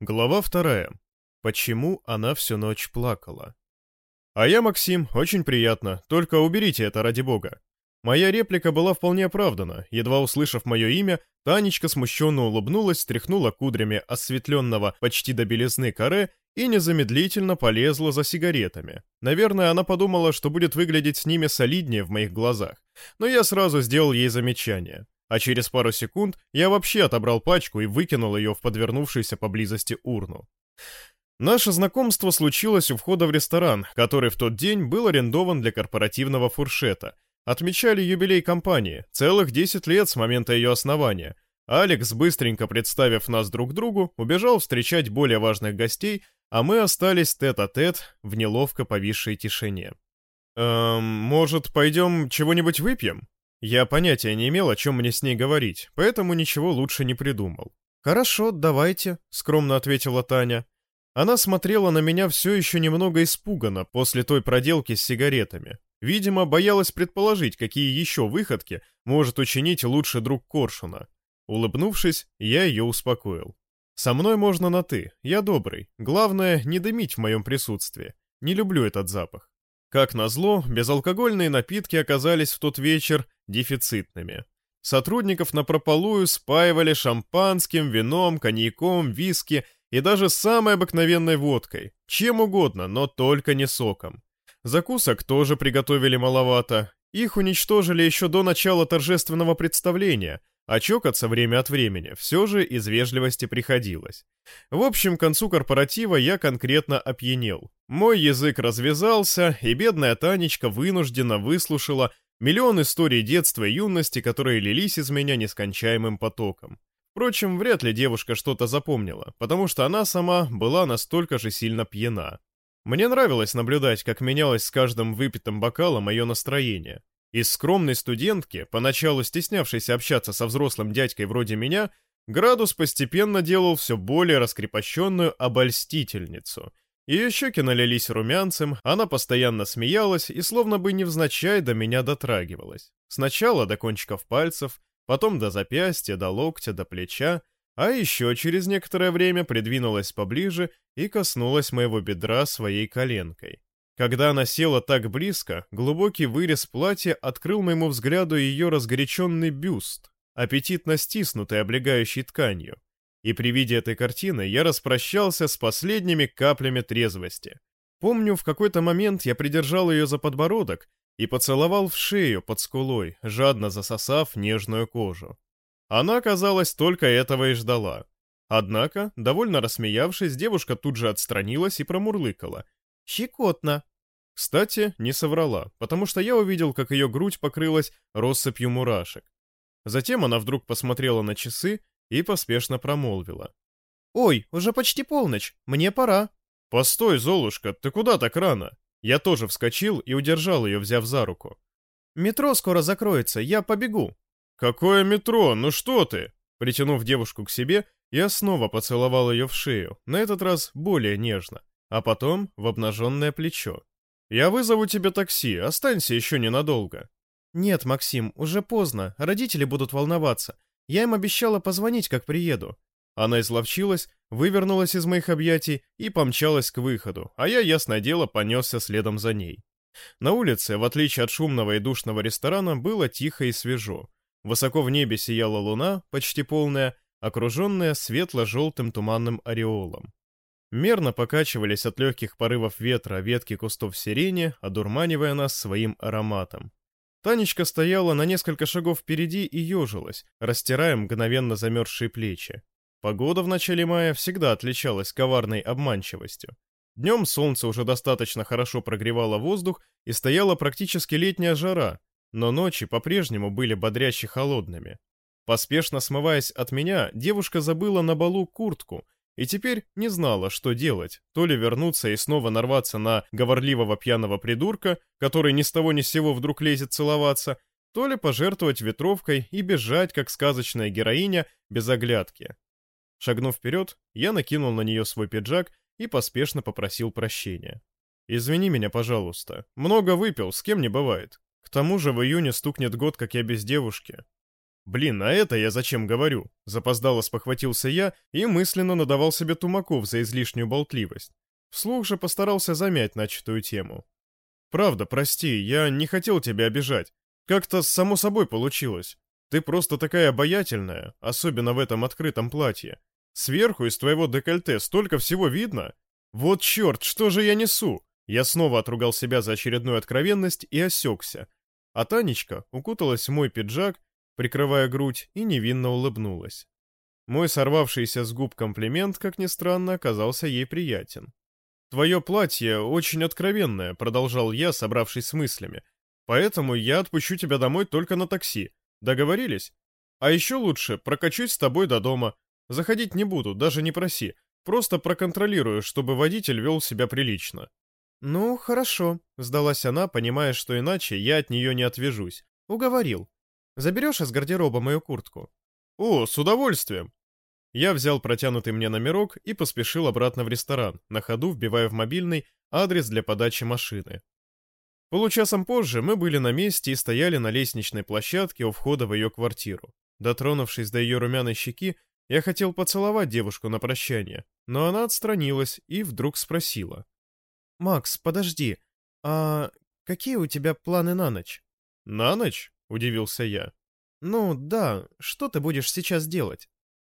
Глава вторая. Почему она всю ночь плакала? А я Максим, очень приятно, только уберите это ради бога. Моя реплика была вполне оправдана. Едва услышав мое имя, Танечка смущенно улыбнулась, стряхнула кудрями осветленного почти до белизны каре и незамедлительно полезла за сигаретами. Наверное, она подумала, что будет выглядеть с ними солиднее в моих глазах. Но я сразу сделал ей замечание а через пару секунд я вообще отобрал пачку и выкинул ее в подвернувшуюся поблизости урну. Наше знакомство случилось у входа в ресторан, который в тот день был арендован для корпоративного фуршета. Отмечали юбилей компании, целых 10 лет с момента ее основания. Алекс, быстренько представив нас друг другу, убежал встречать более важных гостей, а мы остались тет-а-тет -тет в неловко повисшей тишине. «Эм, может, пойдем чего-нибудь выпьем?» Я понятия не имел, о чем мне с ней говорить, поэтому ничего лучше не придумал. «Хорошо, давайте», — скромно ответила Таня. Она смотрела на меня все еще немного испуганно после той проделки с сигаретами. Видимо, боялась предположить, какие еще выходки может учинить лучший друг Коршуна. Улыбнувшись, я ее успокоил. «Со мной можно на «ты», я добрый. Главное, не дымить в моем присутствии. Не люблю этот запах». Как назло, безалкогольные напитки оказались в тот вечер дефицитными. Сотрудников напропалую спаивали шампанским, вином, коньяком, виски и даже самой обыкновенной водкой. Чем угодно, но только не соком. Закусок тоже приготовили маловато. Их уничтожили еще до начала торжественного представления, а чокаться время от времени все же из вежливости приходилось. В общем, к концу корпоратива я конкретно опьянел. Мой язык развязался, и бедная Танечка вынуждена выслушала миллион историй детства и юности, которые лились из меня нескончаемым потоком. Впрочем, вряд ли девушка что-то запомнила, потому что она сама была настолько же сильно пьяна. Мне нравилось наблюдать, как менялось с каждым выпитым бокалом мое настроение. Из скромной студентки, поначалу стеснявшейся общаться со взрослым дядькой вроде меня, градус постепенно делал все более раскрепощенную обольстительницу. Ее щеки налились румянцем, она постоянно смеялась и словно бы невзначай до меня дотрагивалась. Сначала до кончиков пальцев, потом до запястья, до локтя, до плеча, а еще через некоторое время придвинулась поближе и коснулась моего бедра своей коленкой. Когда она села так близко, глубокий вырез платья открыл моему взгляду ее разгоряченный бюст, аппетитно стиснутый облегающей тканью. И при виде этой картины я распрощался с последними каплями трезвости. Помню, в какой-то момент я придержал ее за подбородок и поцеловал в шею под скулой, жадно засосав нежную кожу. Она, казалось, только этого и ждала. Однако, довольно рассмеявшись, девушка тут же отстранилась и промурлыкала. «Щекотно!» Кстати, не соврала, потому что я увидел, как ее грудь покрылась россыпью мурашек. Затем она вдруг посмотрела на часы и поспешно промолвила. «Ой, уже почти полночь, мне пора». «Постой, Золушка, ты куда так рано?» Я тоже вскочил и удержал ее, взяв за руку. «Метро скоро закроется, я побегу». «Какое метро? Ну что ты?» Притянув девушку к себе, я снова поцеловал ее в шею, на этот раз более нежно, а потом в обнаженное плечо. «Я вызову тебе такси, останься еще ненадолго». «Нет, Максим, уже поздно, родители будут волноваться. Я им обещала позвонить, как приеду». Она изловчилась, вывернулась из моих объятий и помчалась к выходу, а я, ясное дело, понесся следом за ней. На улице, в отличие от шумного и душного ресторана, было тихо и свежо. Высоко в небе сияла луна, почти полная, окруженная светло-желтым туманным ореолом. Мерно покачивались от легких порывов ветра ветки кустов сирени, одурманивая нас своим ароматом. Танечка стояла на несколько шагов впереди и ежилась, растирая мгновенно замерзшие плечи. Погода в начале мая всегда отличалась коварной обманчивостью. Днем солнце уже достаточно хорошо прогревало воздух и стояла практически летняя жара, но ночи по-прежнему были бодряще холодными. Поспешно смываясь от меня, девушка забыла на балу куртку — и теперь не знала, что делать, то ли вернуться и снова нарваться на говорливого пьяного придурка, который ни с того ни с сего вдруг лезет целоваться, то ли пожертвовать ветровкой и бежать, как сказочная героиня, без оглядки. Шагнув вперед, я накинул на нее свой пиджак и поспешно попросил прощения. «Извини меня, пожалуйста. Много выпил, с кем не бывает. К тому же в июне стукнет год, как я без девушки». Блин, а это я зачем говорю? Запоздало спохватился я и мысленно надавал себе тумаков за излишнюю болтливость. Вслух же постарался замять начатую тему. Правда, прости, я не хотел тебя обижать. Как-то само собой получилось. Ты просто такая обаятельная, особенно в этом открытом платье. Сверху из твоего декольте столько всего видно. Вот черт, что же я несу? Я снова отругал себя за очередную откровенность и осекся. А Танечка укуталась в мой пиджак прикрывая грудь, и невинно улыбнулась. Мой сорвавшийся с губ комплимент, как ни странно, оказался ей приятен. «Твое платье очень откровенное», — продолжал я, собравшись с мыслями. «Поэтому я отпущу тебя домой только на такси. Договорились? А еще лучше прокачусь с тобой до дома. Заходить не буду, даже не проси. Просто проконтролирую, чтобы водитель вел себя прилично». «Ну, хорошо», — сдалась она, понимая, что иначе я от нее не отвяжусь. «Уговорил. Заберешь из гардероба мою куртку?» «О, с удовольствием!» Я взял протянутый мне номерок и поспешил обратно в ресторан, на ходу вбивая в мобильный адрес для подачи машины. Получасом позже мы были на месте и стояли на лестничной площадке у входа в ее квартиру. Дотронувшись до ее румяной щеки, я хотел поцеловать девушку на прощание, но она отстранилась и вдруг спросила. «Макс, подожди, а какие у тебя планы на ночь?» «На ночь?» — удивился я. «Ну да, что ты будешь сейчас делать?»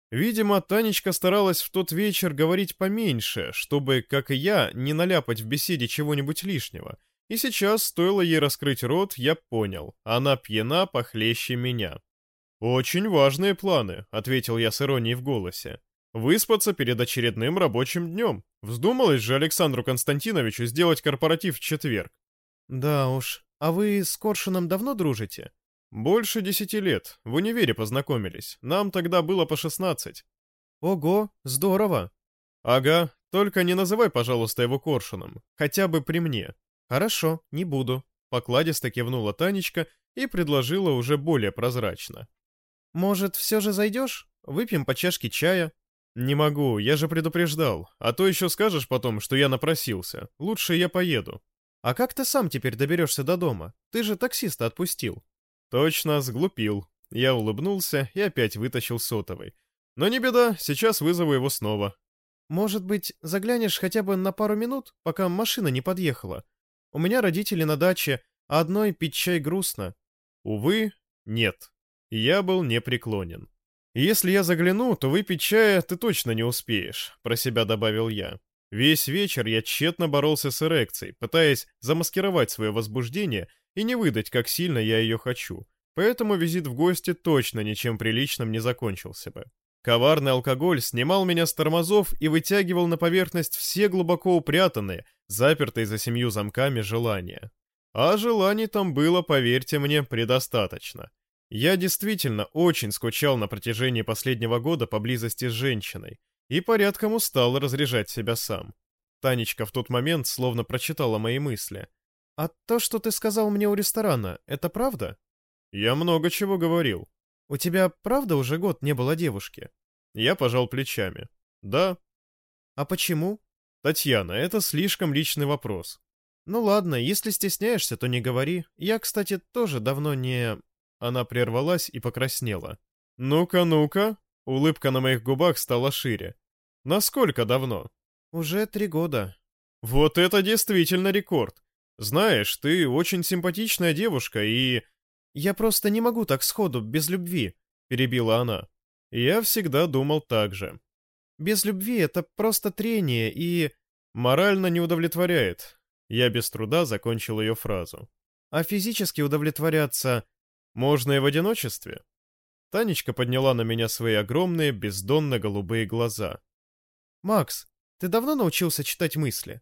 Видимо, Танечка старалась в тот вечер говорить поменьше, чтобы, как и я, не наляпать в беседе чего-нибудь лишнего. И сейчас, стоило ей раскрыть рот, я понял, она пьяна похлеще меня. «Очень важные планы», — ответил я с иронией в голосе. «Выспаться перед очередным рабочим днем. Вздумалось же Александру Константиновичу сделать корпоратив в четверг». «Да уж. А вы с Коршуном давно дружите?» «Больше десяти лет. В универе познакомились. Нам тогда было по шестнадцать». «Ого, здорово!» «Ага, только не называй, пожалуйста, его Коршуном. Хотя бы при мне». «Хорошо, не буду», — покладисто кивнула Танечка и предложила уже более прозрачно. «Может, все же зайдешь? Выпьем по чашке чая?» «Не могу, я же предупреждал. А то еще скажешь потом, что я напросился. Лучше я поеду». «А как ты сам теперь доберешься до дома? Ты же таксиста отпустил». Точно, сглупил. Я улыбнулся и опять вытащил сотовый. Но не беда, сейчас вызову его снова. Может быть, заглянешь хотя бы на пару минут, пока машина не подъехала? У меня родители на даче, а одной пить чай грустно. Увы, нет. Я был непреклонен. Если я загляну, то выпить чая ты точно не успеешь, про себя добавил я. Весь вечер я тщетно боролся с эрекцией, пытаясь замаскировать свое возбуждение и не выдать, как сильно я ее хочу. Поэтому визит в гости точно ничем приличным не закончился бы. Коварный алкоголь снимал меня с тормозов и вытягивал на поверхность все глубоко упрятанные, запертые за семью замками желания. А желаний там было, поверьте мне, предостаточно. Я действительно очень скучал на протяжении последнего года поблизости с женщиной и порядком устал разряжать себя сам. Танечка в тот момент словно прочитала мои мысли. «А то, что ты сказал мне у ресторана, это правда?» «Я много чего говорил». «У тебя правда уже год не было девушки?» Я пожал плечами. «Да». «А почему?» «Татьяна, это слишком личный вопрос». «Ну ладно, если стесняешься, то не говори. Я, кстати, тоже давно не...» Она прервалась и покраснела. «Ну-ка, ну-ка». Улыбка на моих губах стала шире. «Насколько давно?» «Уже три года». «Вот это действительно рекорд. Знаешь, ты очень симпатичная девушка и... Я просто не могу так сходу, без любви, перебила она. Я всегда думал так же. Без любви это просто трение и... Морально не удовлетворяет. Я без труда закончил ее фразу. А физически удовлетворяться можно и в одиночестве. Танечка подняла на меня свои огромные, бездонно-голубые глаза. «Макс, ты давно научился читать мысли?»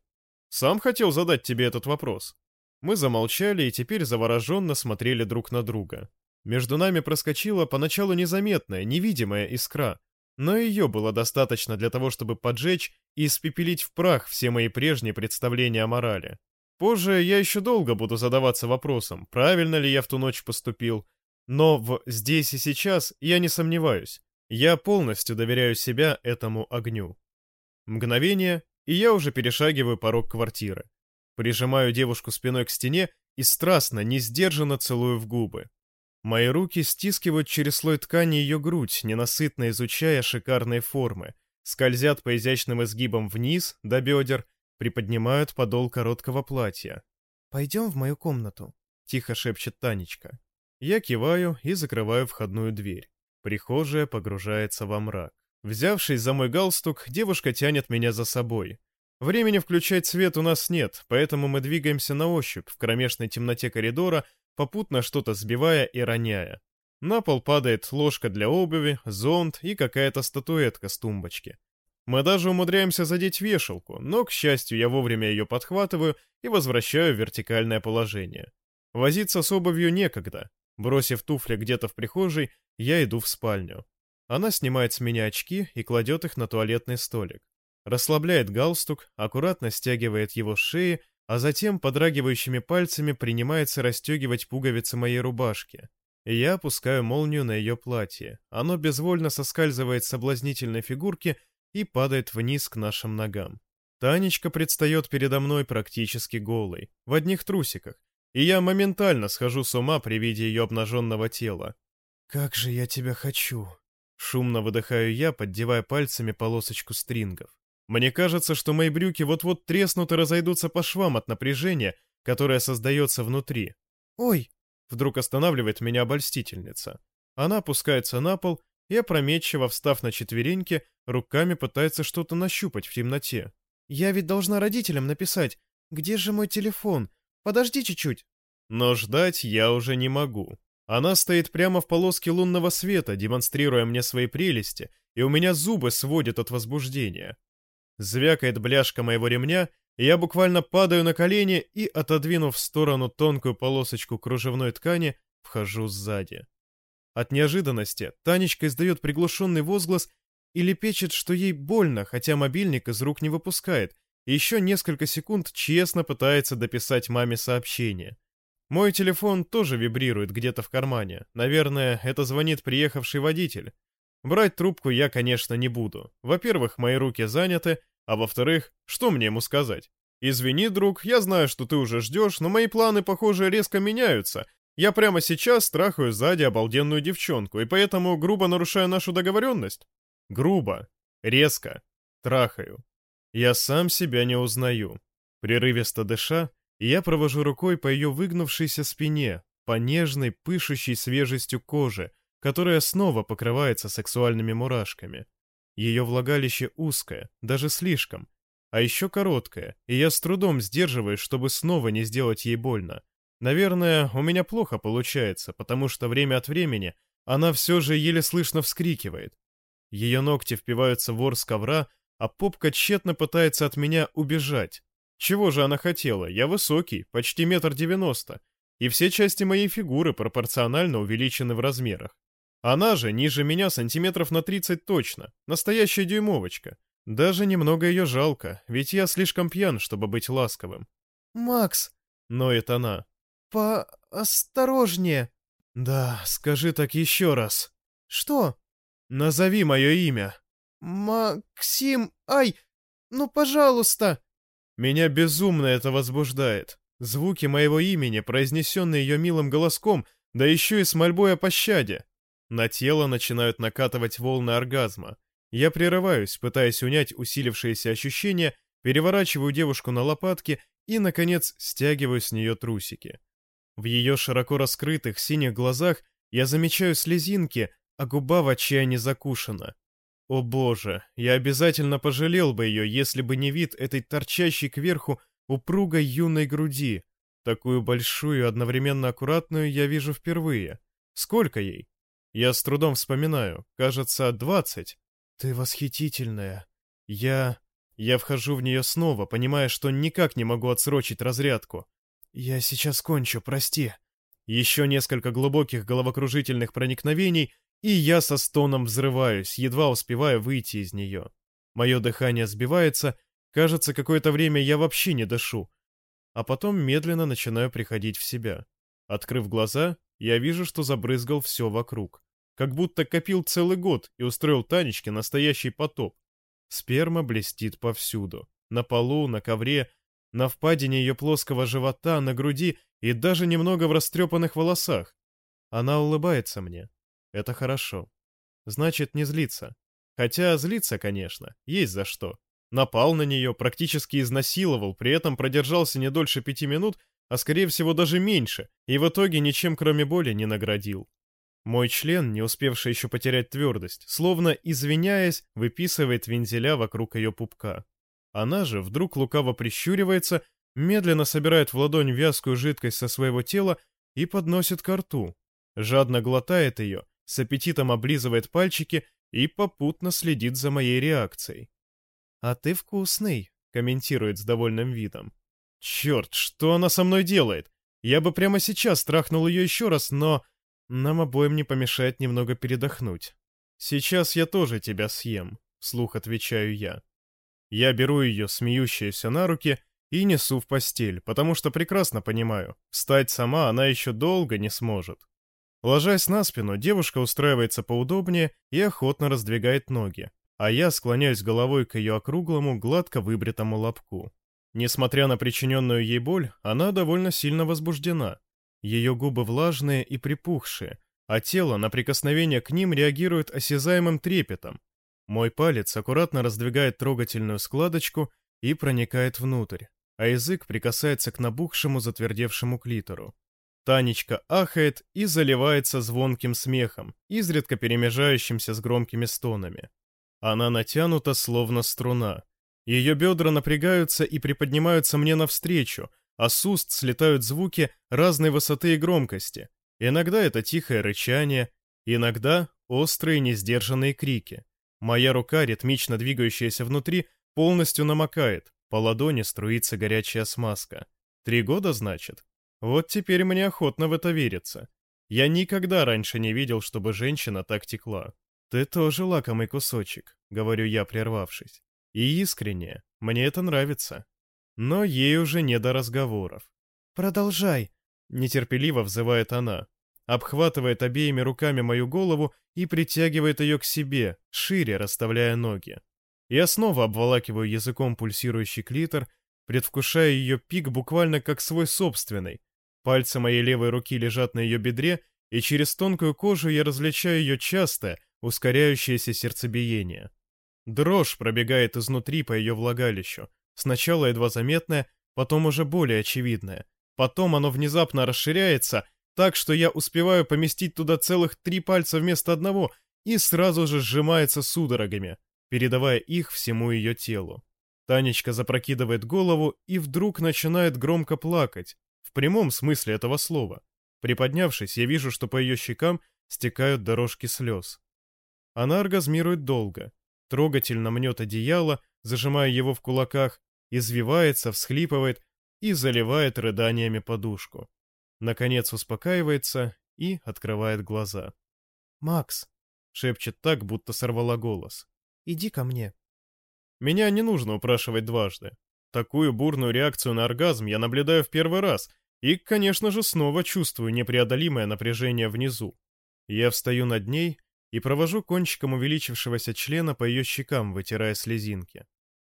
Сам хотел задать тебе этот вопрос. Мы замолчали и теперь завороженно смотрели друг на друга. Между нами проскочила поначалу незаметная, невидимая искра, но ее было достаточно для того, чтобы поджечь и испепелить в прах все мои прежние представления о морали. Позже я еще долго буду задаваться вопросом, правильно ли я в ту ночь поступил, но в «здесь и сейчас» я не сомневаюсь. Я полностью доверяю себя этому огню. Мгновение, и я уже перешагиваю порог квартиры. Прижимаю девушку спиной к стене и страстно, несдержанно целую в губы. Мои руки стискивают через слой ткани ее грудь, ненасытно изучая шикарные формы, скользят по изящным изгибам вниз, до бедер, приподнимают подол короткого платья. «Пойдем в мою комнату», — тихо шепчет Танечка. Я киваю и закрываю входную дверь. Прихожая погружается во мрак. Взявшись за мой галстук, девушка тянет меня за собой. Времени включать свет у нас нет, поэтому мы двигаемся на ощупь в кромешной темноте коридора, попутно что-то сбивая и роняя. На пол падает ложка для обуви, зонт и какая-то статуэтка с тумбочки. Мы даже умудряемся задеть вешалку, но, к счастью, я вовремя ее подхватываю и возвращаю в вертикальное положение. Возиться с обувью некогда. Бросив туфли где-то в прихожей, я иду в спальню. Она снимает с меня очки и кладет их на туалетный столик. Расслабляет галстук, аккуратно стягивает его с шеи, а затем подрагивающими пальцами принимается расстегивать пуговицы моей рубашки. Я опускаю молнию на ее платье. Оно безвольно соскальзывает с соблазнительной фигурки и падает вниз к нашим ногам. Танечка предстает передо мной практически голой, в одних трусиках, и я моментально схожу с ума при виде ее обнаженного тела. «Как же я тебя хочу!» Шумно выдыхаю я, поддевая пальцами полосочку стрингов. Мне кажется, что мои брюки вот-вот треснут и разойдутся по швам от напряжения, которое создается внутри. «Ой!» — вдруг останавливает меня обольстительница. Она опускается на пол и, опрометчиво встав на четвереньки, руками пытается что-то нащупать в темноте. «Я ведь должна родителям написать. Где же мой телефон? Подожди чуть-чуть». Но ждать я уже не могу. Она стоит прямо в полоске лунного света, демонстрируя мне свои прелести, и у меня зубы сводят от возбуждения. Звякает бляшка моего ремня, и я буквально падаю на колени и, отодвинув в сторону тонкую полосочку кружевной ткани, вхожу сзади. От неожиданности Танечка издает приглушенный возглас и лепечет, что ей больно, хотя мобильник из рук не выпускает, и еще несколько секунд честно пытается дописать маме сообщение. Мой телефон тоже вибрирует где-то в кармане. Наверное, это звонит приехавший водитель. Брать трубку я, конечно, не буду. Во-первых, мои руки заняты, а во-вторых, что мне ему сказать? «Извини, друг, я знаю, что ты уже ждешь, но мои планы, похоже, резко меняются. Я прямо сейчас трахаю сзади обалденную девчонку, и поэтому грубо нарушаю нашу договоренность?» Грубо, резко, трахаю. Я сам себя не узнаю. Прерывисто дыша, я провожу рукой по ее выгнувшейся спине, по нежной, пышущей свежестью кожи, которая снова покрывается сексуальными мурашками. Ее влагалище узкое, даже слишком, а еще короткое, и я с трудом сдерживаюсь, чтобы снова не сделать ей больно. Наверное, у меня плохо получается, потому что время от времени она все же еле слышно вскрикивает. Ее ногти впиваются в ворс ковра, а попка тщетно пытается от меня убежать. Чего же она хотела? Я высокий, почти метр девяносто, и все части моей фигуры пропорционально увеличены в размерах. Она же ниже меня сантиметров на 30 точно, настоящая дюймовочка. Даже немного ее жалко, ведь я слишком пьян, чтобы быть ласковым. «Макс!» — ноет она. «Поосторожнее!» «Да, скажи так еще раз». «Что?» «Назови мое имя». «Максим... Ай! Ну, пожалуйста!» Меня безумно это возбуждает. Звуки моего имени, произнесенные ее милым голоском, да еще и с мольбой о пощаде. На тело начинают накатывать волны оргазма. Я прерываюсь, пытаясь унять усилившиеся ощущения, переворачиваю девушку на лопатки и, наконец, стягиваю с нее трусики. В ее широко раскрытых синих глазах я замечаю слезинки, а губа в отчаянии закушена. О боже, я обязательно пожалел бы ее, если бы не вид этой торчащей кверху упругой юной груди. Такую большую одновременно аккуратную я вижу впервые. Сколько ей? Я с трудом вспоминаю. Кажется, двадцать. Ты восхитительная. Я... Я вхожу в нее снова, понимая, что никак не могу отсрочить разрядку. Я сейчас кончу, прости. Еще несколько глубоких головокружительных проникновений, и я со стоном взрываюсь, едва успевая выйти из нее. Мое дыхание сбивается, кажется, какое-то время я вообще не дышу. А потом медленно начинаю приходить в себя. Открыв глаза, я вижу, что забрызгал все вокруг. Как будто копил целый год и устроил Танечке настоящий потоп. Сперма блестит повсюду. На полу, на ковре, на впадине ее плоского живота, на груди и даже немного в растрепанных волосах. Она улыбается мне. Это хорошо. Значит, не злится. Хотя злиться, конечно, есть за что. Напал на нее, практически изнасиловал, при этом продержался не дольше пяти минут, а скорее всего даже меньше, и в итоге ничем кроме боли не наградил. Мой член, не успевший еще потерять твердость, словно извиняясь, выписывает вензеля вокруг ее пупка. Она же вдруг лукаво прищуривается, медленно собирает в ладонь вязкую жидкость со своего тела и подносит ко рту. Жадно глотает ее, с аппетитом облизывает пальчики и попутно следит за моей реакцией. «А ты вкусный», — комментирует с довольным видом. «Черт, что она со мной делает? Я бы прямо сейчас трахнул ее еще раз, но нам обоим не помешает немного передохнуть. Сейчас я тоже тебя съем», — вслух отвечаю я. Я беру ее, смеющуюся, на руки и несу в постель, потому что прекрасно понимаю, встать сама она еще долго не сможет. Ложась на спину, девушка устраивается поудобнее и охотно раздвигает ноги, а я склоняюсь головой к ее округлому, гладко выбритому лобку. Несмотря на причиненную ей боль, она довольно сильно возбуждена. Ее губы влажные и припухшие, а тело на прикосновение к ним реагирует осязаемым трепетом. Мой палец аккуратно раздвигает трогательную складочку и проникает внутрь, а язык прикасается к набухшему затвердевшему клитору. Танечка ахает и заливается звонким смехом, изредка перемежающимся с громкими стонами. Она натянута, словно струна. Ее бедра напрягаются и приподнимаются мне навстречу, а с уст слетают звуки разной высоты и громкости. Иногда это тихое рычание, иногда острые несдержанные крики. Моя рука, ритмично двигающаяся внутри, полностью намокает, по ладони струится горячая смазка. Три года, значит? Вот теперь мне охотно в это верится. Я никогда раньше не видел, чтобы женщина так текла. «Ты тоже лакомый кусочек», — говорю я, прервавшись. «И искренне. Мне это нравится». Но ей уже не до разговоров. «Продолжай», — нетерпеливо взывает она. Обхватывает обеими руками мою голову и притягивает ее к себе, шире расставляя ноги. Я снова обволакиваю языком пульсирующий клитор, предвкушая ее пик буквально как свой собственный. Пальцы моей левой руки лежат на ее бедре, и через тонкую кожу я различаю ее частое, ускоряющееся сердцебиение. Дрожь пробегает изнутри по ее влагалищу, сначала едва заметная, потом уже более очевидная. Потом оно внезапно расширяется, так что я успеваю поместить туда целых три пальца вместо одного и сразу же сжимается судорогами, передавая их всему ее телу. Танечка запрокидывает голову и вдруг начинает громко плакать, в прямом смысле этого слова. Приподнявшись, я вижу, что по ее щекам стекают дорожки слез. Она оргазмирует долго, трогательно мнет одеяло, зажимая его в кулаках, извивается, всхлипывает и заливает рыданиями подушку. Наконец успокаивается и открывает глаза. «Макс!» — шепчет так, будто сорвала голос. «Иди ко мне». Меня не нужно упрашивать дважды. Такую бурную реакцию на оргазм я наблюдаю в первый раз и, конечно же, снова чувствую непреодолимое напряжение внизу. Я встаю над ней и провожу кончиком увеличившегося члена по ее щекам, вытирая слезинки.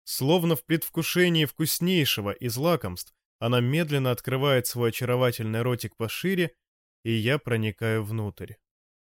Словно в предвкушении вкуснейшего из лакомств, она медленно открывает свой очаровательный ротик пошире, и я проникаю внутрь.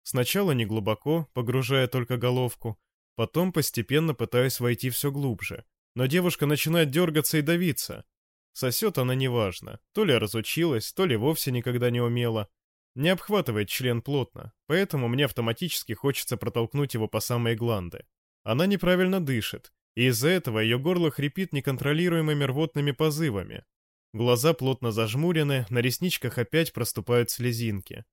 Сначала не глубоко, погружая только головку, потом постепенно пытаюсь войти все глубже, но девушка начинает дергаться и давиться. Сосет она неважно, то ли разучилась, то ли вовсе никогда не умела. Не обхватывает член плотно, поэтому мне автоматически хочется протолкнуть его по самой гланды. Она неправильно дышит, и из-за этого ее горло хрипит неконтролируемыми рвотными позывами. Глаза плотно зажмурены, на ресничках опять проступают слезинки.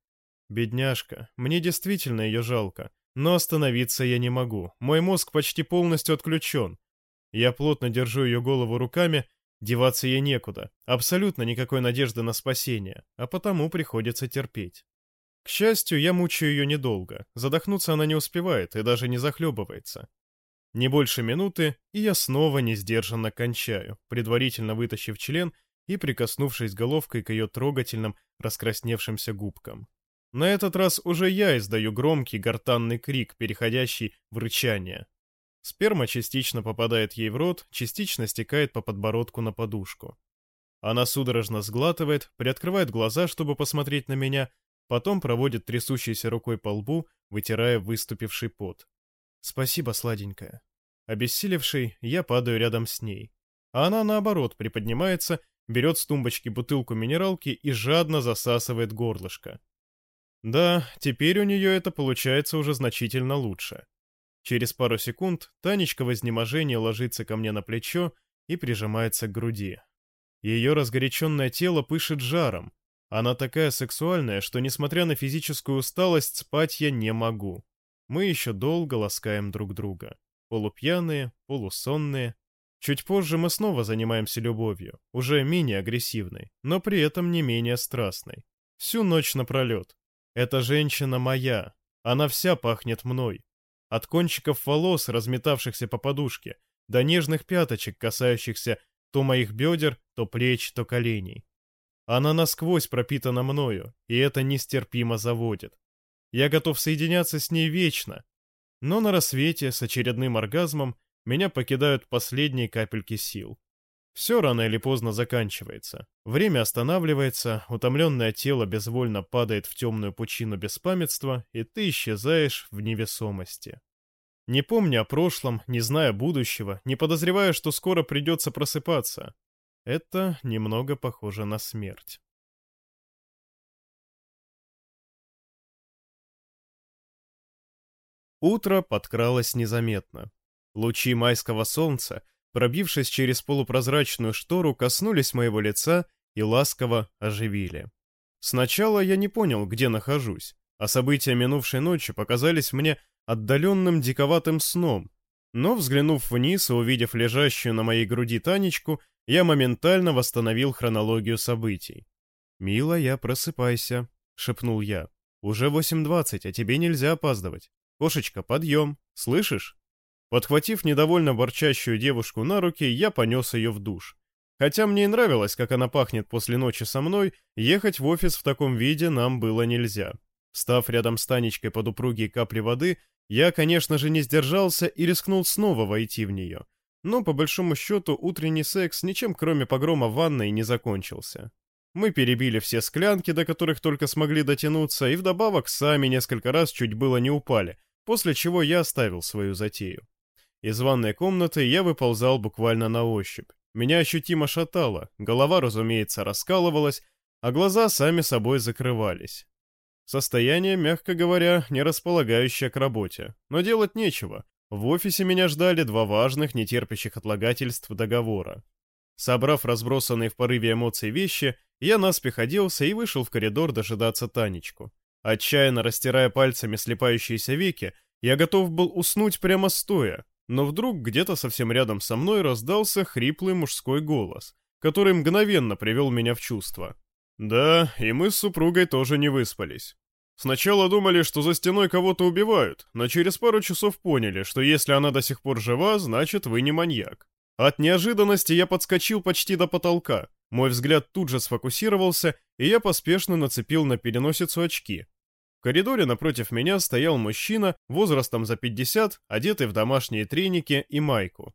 Бедняжка, мне действительно ее жалко, но остановиться я не могу, мой мозг почти полностью отключен. Я плотно держу ее голову руками Деваться ей некуда, абсолютно никакой надежды на спасение, а потому приходится терпеть. К счастью, я мучаю ее недолго, задохнуться она не успевает и даже не захлебывается. Не больше минуты, и я снова несдержанно кончаю, предварительно вытащив член и прикоснувшись головкой к ее трогательным, раскрасневшимся губкам. На этот раз уже я издаю громкий гортанный крик, переходящий в рычание. Сперма частично попадает ей в рот, частично стекает по подбородку на подушку. Она судорожно сглатывает, приоткрывает глаза, чтобы посмотреть на меня, потом проводит трясущейся рукой по лбу, вытирая выступивший пот. «Спасибо, сладенькая». Обессилевший, я падаю рядом с ней. А она, наоборот, приподнимается, берет с тумбочки бутылку минералки и жадно засасывает горлышко. Да, теперь у нее это получается уже значительно лучше. Через пару секунд Танечка в изнеможении ложится ко мне на плечо и прижимается к груди. Ее разгоряченное тело пышет жаром. Она такая сексуальная, что, несмотря на физическую усталость, спать я не могу. Мы еще долго ласкаем друг друга. Полупьяные, полусонные. Чуть позже мы снова занимаемся любовью, уже менее агрессивной, но при этом не менее страстной. Всю ночь напролет. Эта женщина моя. Она вся пахнет мной. От кончиков волос, разметавшихся по подушке, до нежных пяточек, касающихся то моих бедер, то плеч, то коленей. Она насквозь пропитана мною, и это нестерпимо заводит. Я готов соединяться с ней вечно. Но на рассвете с очередным оргазмом меня покидают последние капельки сил. Все рано или поздно заканчивается. Время останавливается, утомленное тело безвольно падает в темную пучину беспамятства, и ты исчезаешь в невесомости. Не помня о прошлом, не зная будущего, не подозревая, что скоро придется просыпаться. Это немного похоже на смерть. Утро подкралось незаметно. Лучи майского солнца, пробившись через полупрозрачную штору, коснулись моего лица и ласково оживили. Сначала я не понял, где нахожусь, а события минувшей ночи показались мне отдаленным диковатым сном, но, взглянув вниз и увидев лежащую на моей груди Танечку, я моментально восстановил хронологию событий. «Милая, просыпайся», — шепнул я. «Уже 8.20, а тебе нельзя опаздывать. Кошечка, подъем, слышишь?» Подхватив недовольно ворчащую девушку на руки, я понес ее в душ. Хотя мне и нравилось, как она пахнет после ночи со мной, ехать в офис в таком виде нам было нельзя. Став рядом с Танечкой под упругие капли воды, я, конечно же, не сдержался и рискнул снова войти в нее. Но, по большому счету, утренний секс ничем кроме погрома в ванной не закончился. Мы перебили все склянки, до которых только смогли дотянуться, и вдобавок сами несколько раз чуть было не упали, после чего я оставил свою затею. Из ванной комнаты я выползал буквально на ощупь. Меня ощутимо шатало, голова, разумеется, раскалывалась, а глаза сами собой закрывались. Состояние, мягко говоря, не располагающее к работе. Но делать нечего. В офисе меня ждали два важных, нетерпящих отлагательств договора. Собрав разбросанные в порыве эмоций вещи, я наспех оделся и вышел в коридор дожидаться Танечку. Отчаянно растирая пальцами слепающиеся веки, я готов был уснуть прямо стоя, но вдруг где-то совсем рядом со мной раздался хриплый мужской голос, который мгновенно привел меня в чувство. Да, и мы с супругой тоже не выспались. Сначала думали, что за стеной кого-то убивают, но через пару часов поняли, что если она до сих пор жива, значит вы не маньяк. От неожиданности я подскочил почти до потолка. Мой взгляд тут же сфокусировался, и я поспешно нацепил на переносицу очки, в коридоре напротив меня стоял мужчина, возрастом за 50, одетый в домашние треники и майку.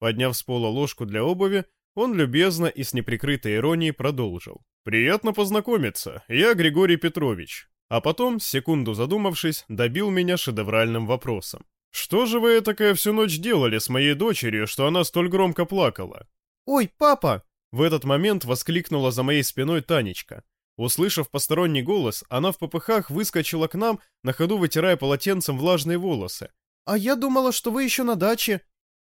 Подняв с пола ложку для обуви, он любезно и с неприкрытой иронией продолжил. «Приятно познакомиться, я Григорий Петрович». А потом, секунду задумавшись, добил меня шедевральным вопросом. «Что же вы такая всю ночь делали с моей дочерью, что она столь громко плакала?» «Ой, папа!» В этот момент воскликнула за моей спиной Танечка. Услышав посторонний голос, она в попыхах выскочила к нам, на ходу вытирая полотенцем влажные волосы. «А я думала, что вы еще на даче».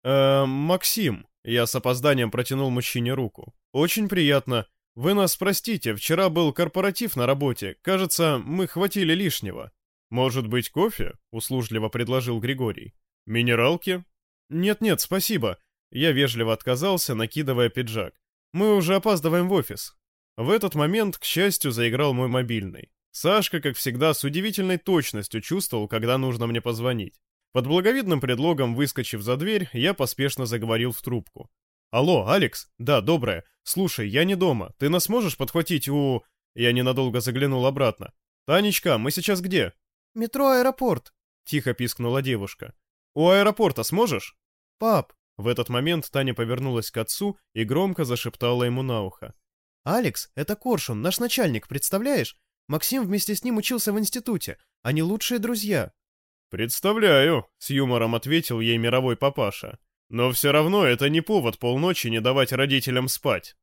«Эм, Максим», — я с опозданием протянул мужчине руку. «Очень приятно. Вы нас простите, вчера был корпоратив на работе. Кажется, мы хватили лишнего». «Может быть, кофе?» — услужливо предложил Григорий. «Минералки?» «Нет-нет, спасибо». Я вежливо отказался, накидывая пиджак. «Мы уже опаздываем в офис». В этот момент, к счастью, заиграл мой мобильный. Сашка, как всегда, с удивительной точностью чувствовал, когда нужно мне позвонить. Под благовидным предлогом, выскочив за дверь, я поспешно заговорил в трубку. «Алло, Алекс? Да, доброе. Слушай, я не дома. Ты нас можешь подхватить у...» Я ненадолго заглянул обратно. «Танечка, мы сейчас где?» «Метро Аэропорт», — тихо пискнула девушка. «У аэропорта сможешь?» «Пап». В этот момент Таня повернулась к отцу и громко зашептала ему на ухо. «Алекс, это Коршун, наш начальник, представляешь? Максим вместе с ним учился в институте. Они лучшие друзья». «Представляю», — с юмором ответил ей мировой папаша. «Но все равно это не повод полночи не давать родителям спать».